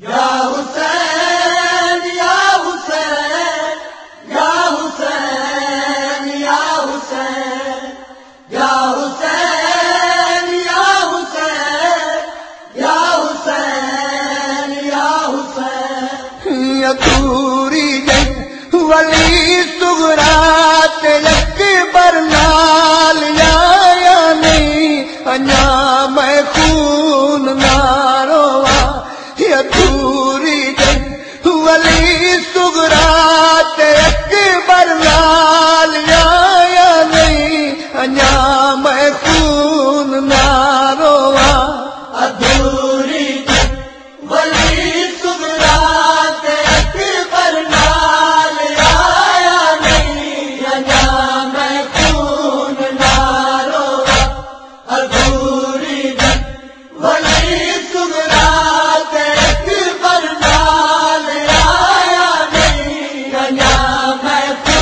یا بہت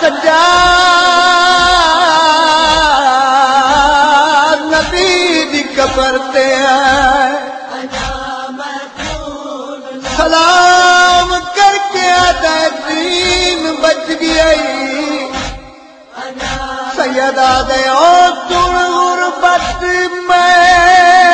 سجا نبی بھی کپڑتے سلام کر کے ادا دین بچ گئی۔ سید آ گیا اور تم بت میں۔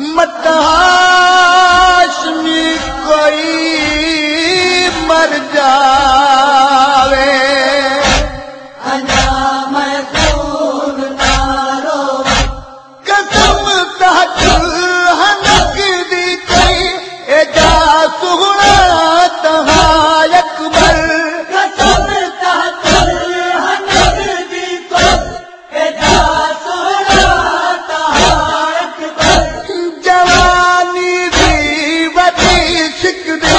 متہاشمی کوئی مر جائے۔ وڈی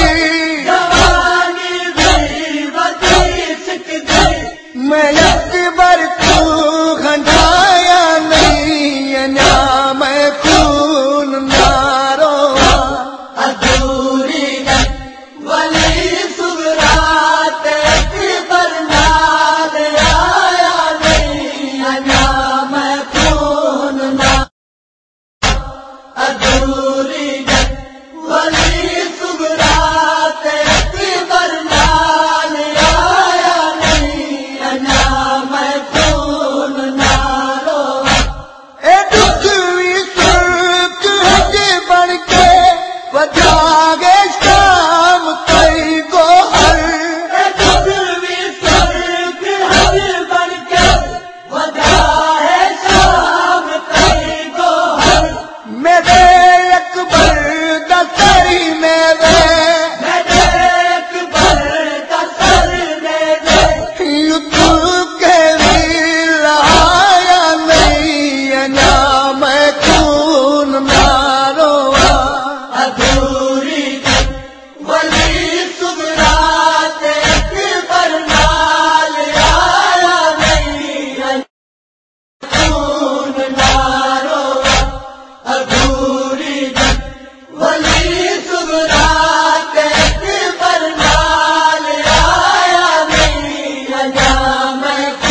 میں